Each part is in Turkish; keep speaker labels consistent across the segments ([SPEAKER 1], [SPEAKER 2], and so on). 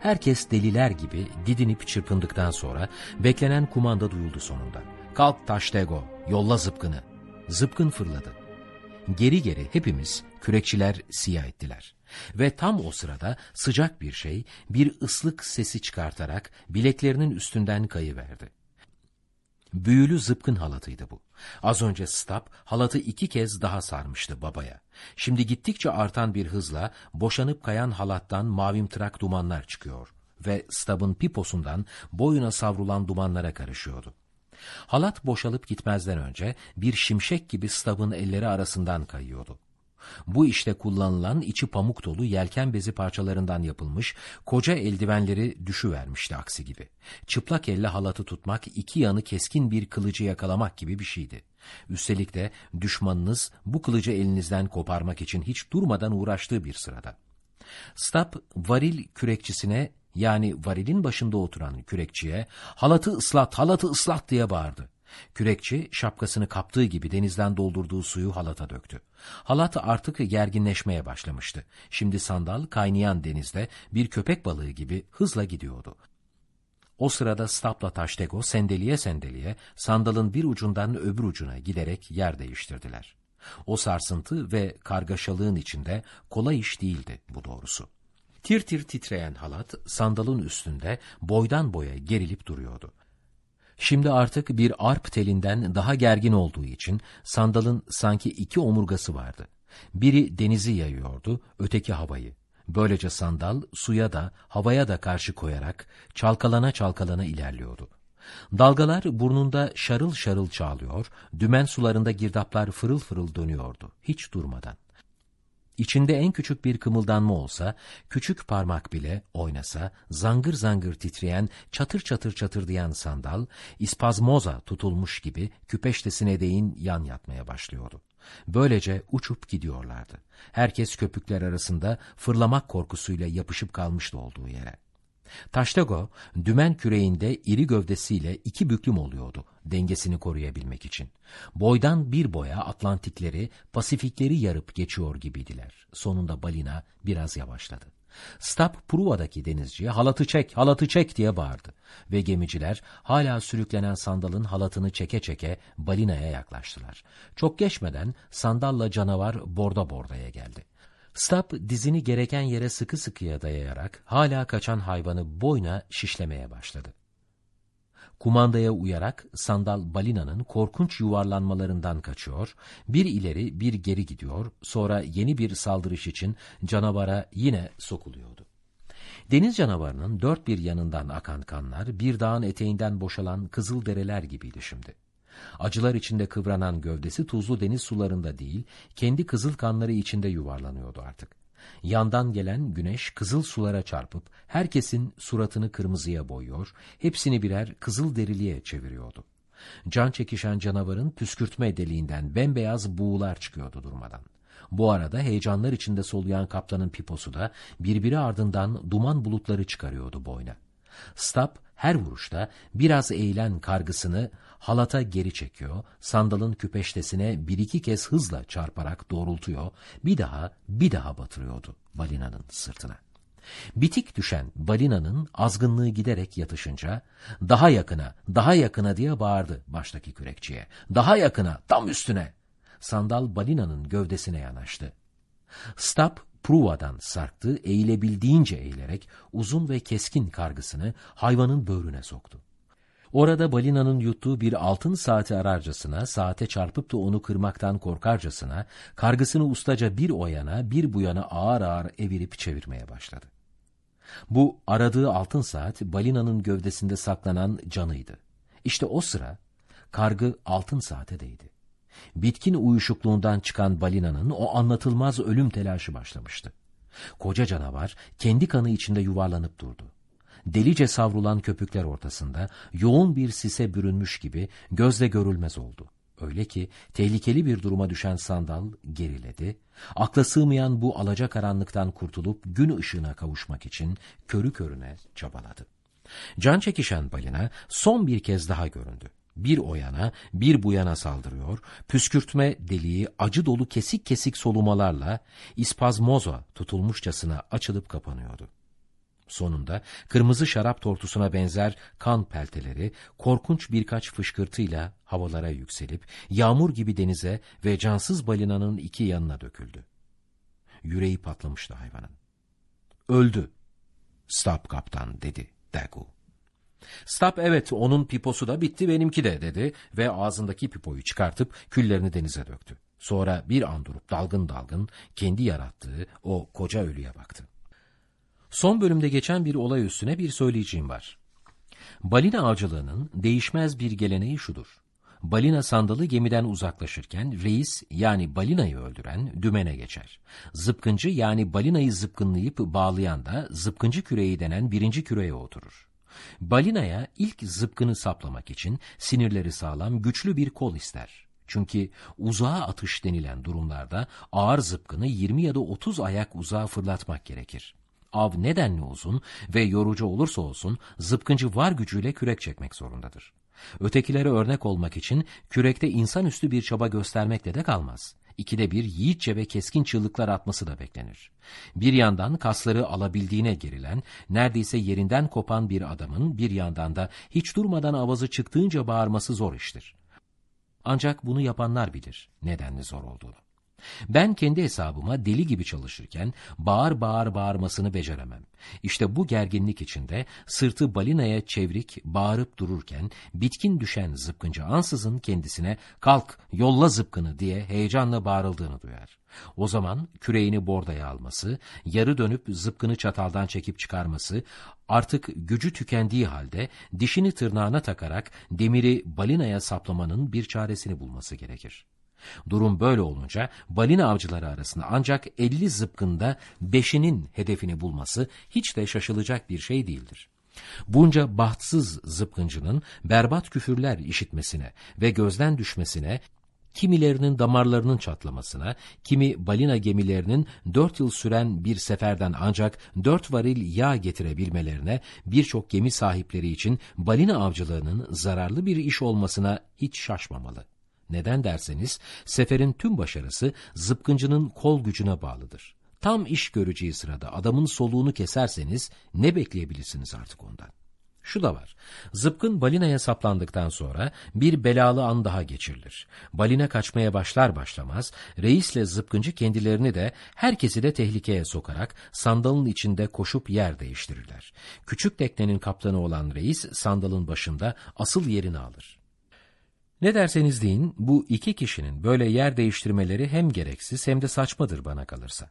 [SPEAKER 1] Herkes deliler gibi didinip çırpındıktan sonra beklenen kumanda duyuldu sonunda. Kalk Taştego, yolla zıpkını. Zıpkın fırladı. Geri geri hepimiz kürekçiler siyah ettiler. Ve tam o sırada sıcak bir şey bir ıslık sesi çıkartarak bileklerinin üstünden kayıverdi. Büyülü zıpkın halatıydı bu. Az önce Stab halatı iki kez daha sarmıştı babaya. Şimdi gittikçe artan bir hızla boşanıp kayan halattan mavimtırak dumanlar çıkıyor ve Stab'ın piposundan boyuna savrulan dumanlara karışıyordu. Halat boşalıp gitmezden önce bir şimşek gibi Stab'ın elleri arasından kayıyordu. Bu işte kullanılan içi pamuk dolu yelken bezi parçalarından yapılmış koca eldivenleri düşüvermişti aksi gibi. Çıplak elle halatı tutmak iki yanı keskin bir kılıcı yakalamak gibi bir şeydi. Üstelik de düşmanınız bu kılıcı elinizden koparmak için hiç durmadan uğraştığı bir sırada. Stab varil kürekçisine yani varilin başında oturan kürekçiye halatı ıslat, halatı ıslat diye bağırdı. Kürekçi şapkasını kaptığı gibi denizden doldurduğu suyu halata döktü. Halat artık gerginleşmeye başlamıştı. Şimdi sandal kaynayan denizde bir köpek balığı gibi hızla gidiyordu. O sırada Stapla Taştego sendeliye sendeliye sandalın bir ucundan öbür ucuna giderek yer değiştirdiler. O sarsıntı ve kargaşalığın içinde kolay iş değildi bu doğrusu. Tir tir titreyen halat sandalın üstünde boydan boya gerilip duruyordu. Şimdi artık bir arp telinden daha gergin olduğu için sandalın sanki iki omurgası vardı. Biri denizi yayıyordu, öteki havayı. Böylece sandal suya da havaya da karşı koyarak çalkalana çalkalana ilerliyordu. Dalgalar burnunda şarıl şarıl çağlıyor, dümen sularında girdaplar fırıl fırıl dönüyordu, hiç durmadan. İçinde en küçük bir kımıldanma olsa, küçük parmak bile oynasa, zangır zangır titreyen, çatır çatır çatırdayan sandal, ispazmoza tutulmuş gibi küpeştesine değin yan yatmaya başlıyordu. Böylece uçup gidiyorlardı. Herkes köpükler arasında fırlamak korkusuyla yapışıp kalmıştı olduğu yere. Taştago, dümen küreğinde iri gövdesiyle iki büklüm oluyordu dengesini koruyabilmek için. Boydan bir boya Atlantikleri, Pasifikleri yarıp geçiyor gibiydiler. Sonunda balina biraz yavaşladı. Stab Pruva'daki denizciye halatı çek, halatı çek diye bağırdı. Ve gemiciler hala sürüklenen sandalın halatını çeke çeke balinaya yaklaştılar. Çok geçmeden sandalla canavar borda bordaya geldi. Stab dizini gereken yere sıkı sıkıya dayayarak hala kaçan hayvanı boyna şişlemeye başladı. Kumandaya uyarak sandal balinanın korkunç yuvarlanmalarından kaçıyor, bir ileri bir geri gidiyor, sonra yeni bir saldırış için canavara yine sokuluyordu. Deniz canavarının dört bir yanından akan kanlar bir dağın eteğinden boşalan kızıl dereler gibiydi şimdi. Acılar içinde kıvranan gövdesi tuzlu deniz sularında değil, kendi kızıl kanları içinde yuvarlanıyordu artık. Yandan gelen güneş kızıl sulara çarpıp herkesin suratını kırmızıya boyuyor, hepsini birer kızıl deriliğe çeviriyordu. Can çekişen canavarın püskürtme deliğinden bembeyaz buğular çıkıyordu durmadan. Bu arada heyecanlar içinde soluyan kaptanın piposu da birbiri ardından duman bulutları çıkarıyordu boyna. Stab her vuruşta biraz eğilen kargısını halata geri çekiyor, sandalın küpeştesine bir iki kez hızla çarparak doğrultuyor, bir daha bir daha batırıyordu balinanın sırtına. Bitik düşen balinanın azgınlığı giderek yatışınca, daha yakına, daha yakına diye bağırdı baştaki kürekçiye. Daha yakına, tam üstüne. Sandal balinanın gövdesine yanaştı. Stab Pruva'dan sarktı, eğilebildiğince eğilerek uzun ve keskin kargısını hayvanın böğrüne soktu. Orada balinanın yuttuğu bir altın saati ararcasına, saate çarpıp da onu kırmaktan korkarcasına, kargısını ustaca bir o yana bir bu yana ağır ağır evirip çevirmeye başladı. Bu aradığı altın saat balinanın gövdesinde saklanan canıydı. İşte o sıra kargı altın saate değdi. Bitkin uyuşukluğundan çıkan balinanın o anlatılmaz ölüm telaşı başlamıştı. Koca canavar kendi kanı içinde yuvarlanıp durdu. Delice savrulan köpükler ortasında yoğun bir sise bürünmüş gibi gözle görülmez oldu. Öyle ki tehlikeli bir duruma düşen sandal geriledi. Akla sığmayan bu alacakaranlıktan kurtulup gün ışığına kavuşmak için körü körüne çabaladı. Can çekişen balina son bir kez daha göründü bir o yana bir bu yana saldırıyor, püskürtme deliği acı dolu kesik kesik solumalarla ispazmoza tutulmuşçasına açılıp kapanıyordu. Sonunda kırmızı şarap tortusuna benzer kan pelteleri korkunç birkaç fışkırtıyla havalara yükselip yağmur gibi denize ve cansız balinanın iki yanına döküldü. Yüreği patlamıştı hayvanın. Öldü. Stop kaptan dedi Dagu. Stop evet onun piposu da bitti benimki de dedi ve ağzındaki pipoyu çıkartıp küllerini denize döktü. Sonra bir an durup dalgın dalgın kendi yarattığı o koca ölüye baktı. Son bölümde geçen bir olay üstüne bir söyleyeceğim var. Balina avcılığının değişmez bir geleneği şudur. Balina sandalı gemiden uzaklaşırken reis yani balinayı öldüren dümene geçer. Zıpkıncı yani balinayı zıpkınlayıp bağlayan da zıpkıncı küreği denen birinci küreye oturur. Balinaya ilk zıpkını saplamak için sinirleri sağlam güçlü bir kol ister. Çünkü uzağa atış denilen durumlarda ağır zıpkını 20 ya da 30 ayak uzağa fırlatmak gerekir. Av nedenli uzun ve yorucu olursa olsun zıpkıncı var gücüyle kürek çekmek zorundadır. Ötekilere örnek olmak için kürekte insanüstü bir çaba göstermekle de kalmaz. İkide bir yiğitçe ve keskin çığlıklar atması da beklenir. Bir yandan kasları alabildiğine gerilen, neredeyse yerinden kopan bir adamın bir yandan da hiç durmadan avazı çıktığınca bağırması zor iştir. Ancak bunu yapanlar bilir nedenli zor olduğunu. Ben kendi hesabıma deli gibi çalışırken bağır bağır bağırmasını beceremem. İşte bu gerginlik içinde sırtı balinaya çevrik bağırıp dururken bitkin düşen zıpkıncı ansızın kendisine kalk yolla zıpkını diye heyecanla bağırıldığını duyar. O zaman küreğini bordaya alması, yarı dönüp zıpkını çataldan çekip çıkarması, artık gücü tükendiği halde dişini tırnağına takarak demiri balinaya saplamanın bir çaresini bulması gerekir. Durum böyle olunca balina avcıları arasında ancak 50 zıpkında 5'inin hedefini bulması hiç de şaşılacak bir şey değildir. Bunca bahtsız zıpkıncının berbat küfürler işitmesine ve gözden düşmesine kimilerinin damarlarının çatlamasına, kimi balina gemilerinin dört yıl süren bir seferden ancak dört varil yağ getirebilmelerine, birçok gemi sahipleri için balina avcılığının zararlı bir iş olmasına hiç şaşmamalı. Neden derseniz seferin tüm başarısı zıpkıncının kol gücüne bağlıdır. Tam iş göreceği sırada adamın soluğunu keserseniz ne bekleyebilirsiniz artık ondan? Şu da var. Zıpkın balinaya saplandıktan sonra bir belalı an daha geçirilir. Balina kaçmaya başlar başlamaz reisle zıpkıncı kendilerini de herkesi de tehlikeye sokarak sandalın içinde koşup yer değiştirirler. Küçük teknenin kaptanı olan reis sandalın başında asıl yerini alır. Ne derseniz deyin, bu iki kişinin böyle yer değiştirmeleri hem gereksiz hem de saçmadır bana kalırsa.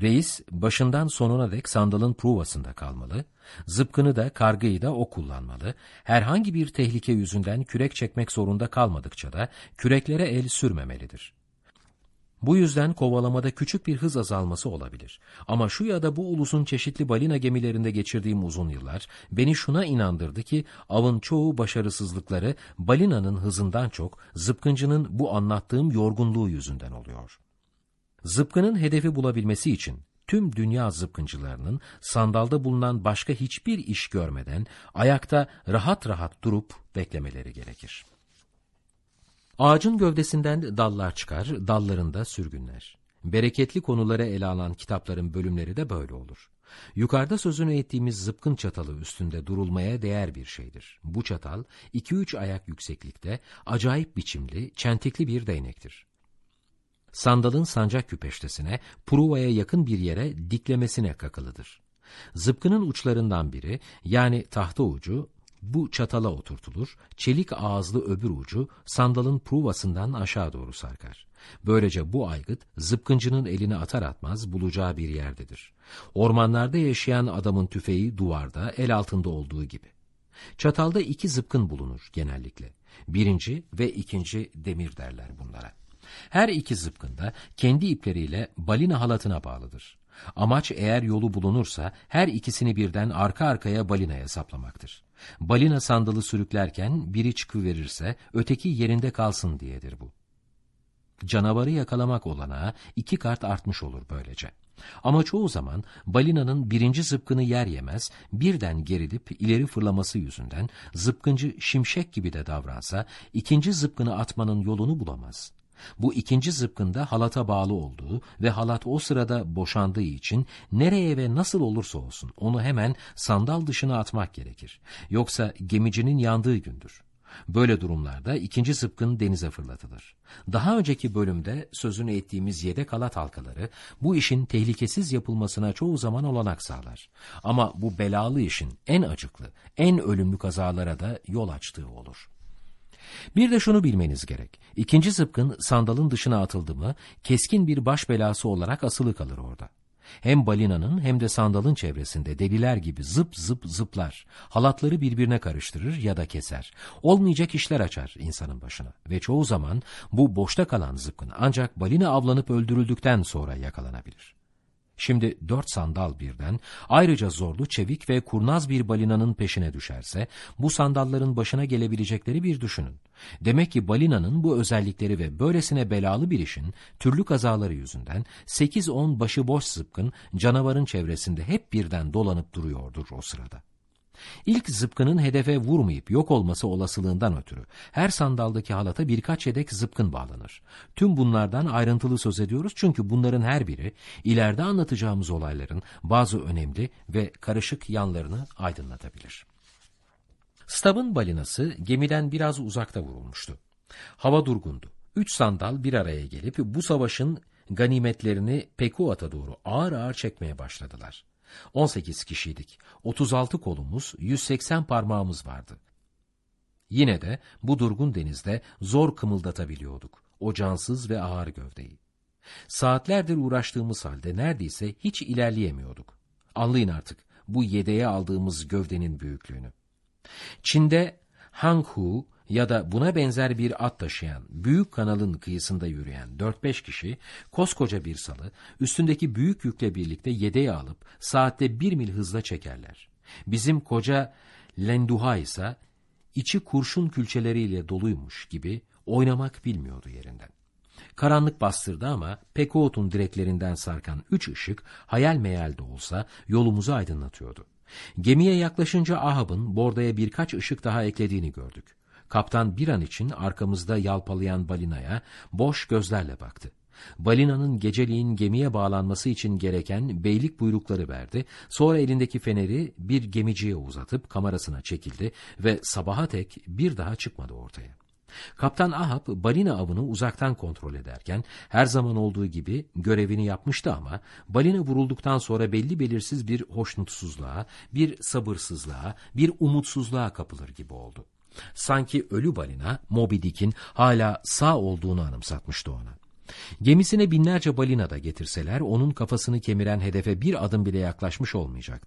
[SPEAKER 1] Reis, başından sonuna dek sandalın pruvasında kalmalı, zıpkını da kargıyı da o kullanmalı, herhangi bir tehlike yüzünden kürek çekmek zorunda kalmadıkça da küreklere el sürmemelidir. Bu yüzden kovalamada küçük bir hız azalması olabilir. Ama şu ya da bu ulusun çeşitli balina gemilerinde geçirdiğim uzun yıllar beni şuna inandırdı ki avın çoğu başarısızlıkları balinanın hızından çok zıpkıncının bu anlattığım yorgunluğu yüzünden oluyor. Zıpkının hedefi bulabilmesi için tüm dünya zıpkıncılarının sandalda bulunan başka hiçbir iş görmeden ayakta rahat rahat durup beklemeleri gerekir. Ağacın gövdesinden dallar çıkar, dallarında sürgünler. Bereketli konuları ele alan kitapların bölümleri de böyle olur. Yukarıda sözünü ettiğimiz zıpkın çatalı üstünde durulmaya değer bir şeydir. Bu çatal 2-3 ayak yükseklikte acayip biçimli, çentikli bir değnektir. Sandalın sancak küpeştesine, pruvaya yakın bir yere diklemesine kakılıdır. Zıpkının uçlarından biri yani tahta ucu bu çatala oturtulur, çelik ağızlı öbür ucu sandalın pruvasından aşağı doğru sarkar. Böylece bu aygıt zıpkıncının eline atar atmaz bulacağı bir yerdedir. Ormanlarda yaşayan adamın tüfeği duvarda, el altında olduğu gibi. Çatalda iki zıpkın bulunur genellikle. Birinci ve ikinci demir derler bunlara. Her iki zıpkın da kendi ipleriyle balina halatına bağlıdır. Amaç eğer yolu bulunursa her ikisini birden arka arkaya balinaya saplamaktır. Balina sandalı sürüklerken biri çıkıverirse öteki yerinde kalsın diyedir bu. Canavarı yakalamak olanağı iki kart artmış olur böylece. Ama çoğu zaman balinanın birinci zıpkını yer yemez, birden gerilip ileri fırlaması yüzünden zıpkıncı şimşek gibi de davransa, ikinci zıpkını atmanın yolunu bulamaz. Bu ikinci zıpkında halata bağlı olduğu ve halat o sırada boşandığı için nereye ve nasıl olursa olsun onu hemen sandal dışına atmak gerekir. Yoksa gemicinin yandığı gündür. Böyle durumlarda ikinci zıpkın denize fırlatılır. Daha önceki bölümde sözünü ettiğimiz yedek halat halkaları bu işin tehlikesiz yapılmasına çoğu zaman olanak sağlar. Ama bu belalı işin en acıklı, en ölümlü kazalara da yol açtığı olur. Bir de şunu bilmeniz gerek. İkinci zıpkın sandalın dışına atıldı mı keskin bir baş belası olarak asılı kalır orada. Hem balinanın hem de sandalın çevresinde deliler gibi zıp zıp zıplar. Halatları birbirine karıştırır ya da keser. Olmayacak işler açar insanın başına. Ve çoğu zaman bu boşta kalan zıpkın ancak balina avlanıp öldürüldükten sonra yakalanabilir. Şimdi dört sandal birden, ayrıca zorlu, çevik ve kurnaz bir balinanın peşine düşerse, bu sandalların başına gelebilecekleri bir düşünün. Demek ki balinanın bu özellikleri ve böylesine belalı bir işin türlü kazaları yüzünden 8-10 başıboş zıpkın canavarın çevresinde hep birden dolanıp duruyordur o sırada. İlk zıpkının hedefe vurmayıp yok olması olasılığından ötürü her sandaldaki halata birkaç yedek zıpkın bağlanır. Tüm bunlardan ayrıntılı söz ediyoruz çünkü bunların her biri ileride anlatacağımız olayların bazı önemli ve karışık yanlarını aydınlatabilir. Stab'ın balinası gemiden biraz uzakta vurulmuştu. Hava durgundu. Üç sandal bir araya gelip bu savaşın ganimetlerini Pekuat'a doğru ağır ağır çekmeye başladılar. 18 kişiydik. 36 kolumuz, 180 parmağımız vardı. Yine de bu durgun denizde zor kımıldatabiliyorduk o cansız ve ağır gövdeyi. Saatlerdir uğraştığımız halde neredeyse hiç ilerleyemiyorduk. Anlayın artık bu yedeğe aldığımız gövdenin büyüklüğünü. Çin'de Hanghu ya da buna benzer bir at taşıyan, büyük kanalın kıyısında yürüyen 4-5 kişi, koskoca bir salı, üstündeki büyük yükle birlikte yedeğe alıp saatte bir mil hızla çekerler. Bizim koca Lenduha ise içi kurşun külçeleriyle doluymuş gibi oynamak bilmiyordu yerinden. Karanlık bastırdı ama Pekuot'un direklerinden sarkan üç ışık hayal meyal de olsa yolumuzu aydınlatıyordu. Gemiye yaklaşınca Ahab'ın bordaya birkaç ışık daha eklediğini gördük. Kaptan bir an için arkamızda yalpalayan balinaya boş gözlerle baktı. Balinanın geceliğin gemiye bağlanması için gereken beylik buyrukları verdi. Sonra elindeki feneri bir gemiciye uzatıp kamerasına çekildi ve sabaha tek bir daha çıkmadı ortaya. Kaptan Ahab balina avını uzaktan kontrol ederken her zaman olduğu gibi görevini yapmıştı ama balina vurulduktan sonra belli belirsiz bir hoşnutsuzluğa, bir sabırsızlığa, bir umutsuzluğa kapılır gibi oldu. Sanki ölü balina Moby Dick'in hala sağ olduğunu anımsatmıştı ona. Gemisine binlerce balina da getirseler onun kafasını kemiren hedefe bir adım bile yaklaşmış olmayacaktı.